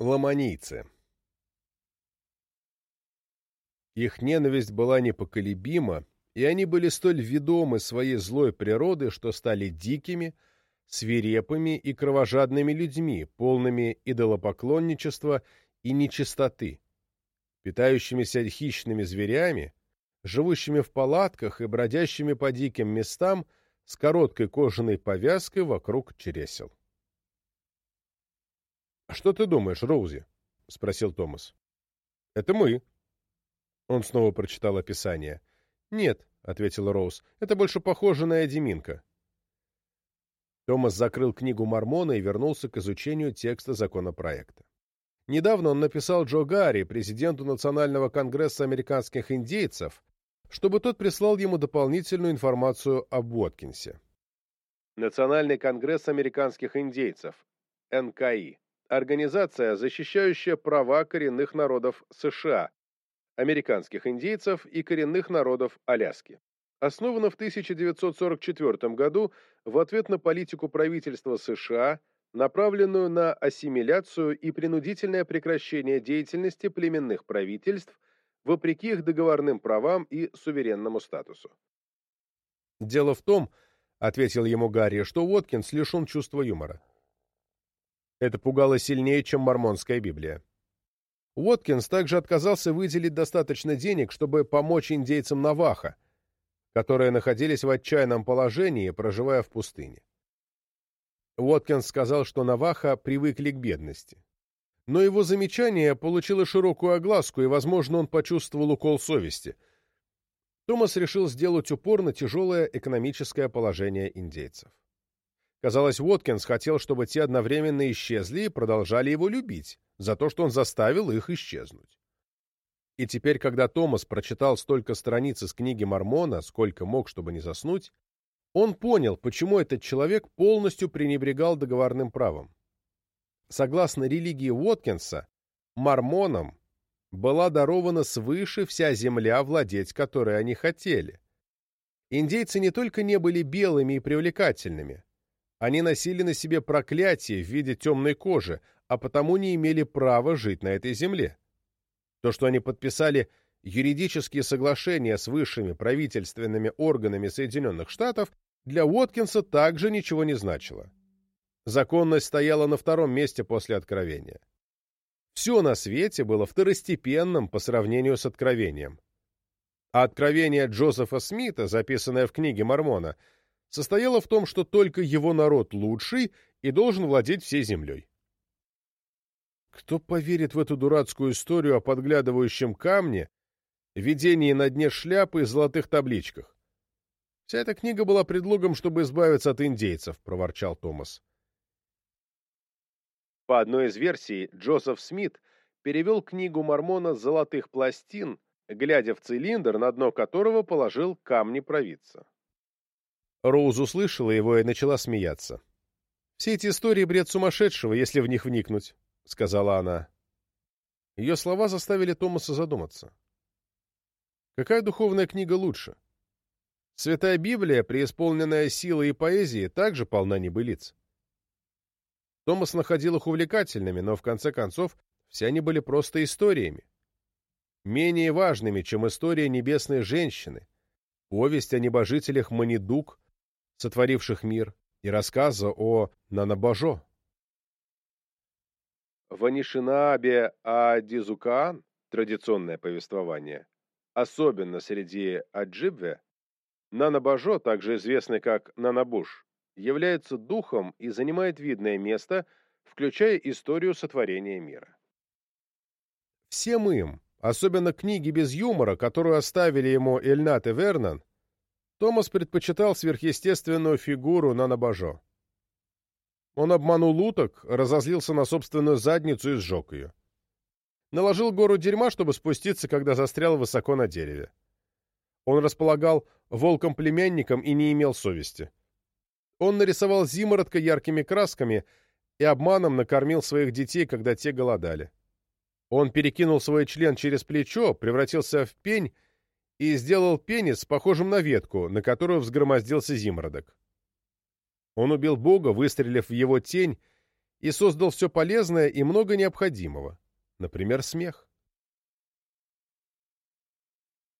Ломанийцы. Их ненависть была непоколебима, и они были столь ведомы своей злой природы, что стали дикими, свирепыми и кровожадными людьми, полными идолопоклонничества и нечистоты, питающимися хищными зверями, живущими в палатках и бродящими по диким местам с короткой кожаной повязкой вокруг чересел. «Что ты думаешь, Роузи?» — спросил Томас. «Это мы». Он снова прочитал описание. «Нет», — ответила Роуз, — «это больше похоже на Эдиминка». Томас закрыл книгу Мормона и вернулся к изучению текста законопроекта. Недавно он написал Джо Гарри, президенту Национального конгресса американских индейцев, чтобы тот прислал ему дополнительную информацию об Уоткинсе. Национальный конгресс американских индейцев, НКИ организация, защищающая права коренных народов США, американских индейцев и коренных народов Аляски. Основана в 1944 году в ответ на политику правительства США, направленную на ассимиляцию и принудительное прекращение деятельности племенных правительств вопреки их договорным правам и суверенному статусу. «Дело в том, — ответил ему Гарри, — что Уоткинс лишен чувства юмора. Это пугало сильнее, чем мормонская Библия. Уоткинс также отказался выделить достаточно денег, чтобы помочь индейцам Наваха, которые находились в отчаянном положении, проживая в пустыне. Уоткинс сказал, что Наваха привыкли к бедности. Но его замечание получило широкую огласку, и, возможно, он почувствовал укол совести. Томас решил сделать упор на тяжелое экономическое положение индейцев. Казалось, Уоткинс хотел, чтобы те одновременно исчезли и продолжали его любить, за то, что он заставил их исчезнуть. И теперь, когда Томас прочитал столько страниц из книги Мормона, сколько мог, чтобы не заснуть, он понял, почему этот человек полностью пренебрегал договорным правом. Согласно религии Уоткинса, мормонам была дарована свыше вся земля, владеть которой они хотели. Индейцы не только не были белыми и привлекательными, они носили на себе проклятие в виде темной кожи, а потому не имели права жить на этой земле. То, что они подписали юридические соглашения с высшими правительственными органами Соединенных Штатов, для Уоткинса также ничего не значило. Законность стояла на втором месте после Откровения. Все на свете было второстепенным по сравнению с Откровением. А Откровение Джозефа Смита, записанное в книге Мормона, состояла в том, что только его народ лучший и должен владеть всей землей. Кто поверит в эту дурацкую историю о подглядывающем камне, видении на дне шляпы и золотых табличках? Вся эта книга была предлогом, чтобы избавиться от индейцев, — проворчал Томас. По одной из версий, Джозеф Смит перевел книгу Мормона «Золотых пластин», глядя в цилиндр, на дно которого положил камни провидца. Роуз услышала его и начала смеяться. «Все эти истории — бред сумасшедшего, если в них вникнуть», — сказала она. Ее слова заставили Томаса задуматься. Какая духовная книга лучше? Святая Библия, преисполненная силой и поэзией, также полна небылиц. Томас находил их увлекательными, но в конце концов все они были просто историями. Менее важными, чем история небесной женщины, повесть о небожителях Манидук сотворивших мир, и рассказа о Нанабажо. В Анишинабе Адизукаан, традиционное повествование, особенно среди Аджибве, Нанабажо, также известный как Нанабуш, является духом и занимает видное место, включая историю сотворения мира. Всем им, особенно книги без юмора, которую оставили ему Эльнат и Вернон, Томас предпочитал сверхъестественную фигуру на набожо. Он обманул уток, разозлился на собственную задницу и сжег ее. Наложил гору дерьма, чтобы спуститься, когда застрял высоко на дереве. Он располагал волком-племянником и не имел совести. Он нарисовал зимородка яркими красками и обманом накормил своих детей, когда те голодали. Он перекинул свой член через плечо, превратился в пень и сделал пенис похожим на ветку, на которую взгромоздился зимородок. Он убил Бога, выстрелив в его тень, и создал все полезное и много необходимого, например, смех.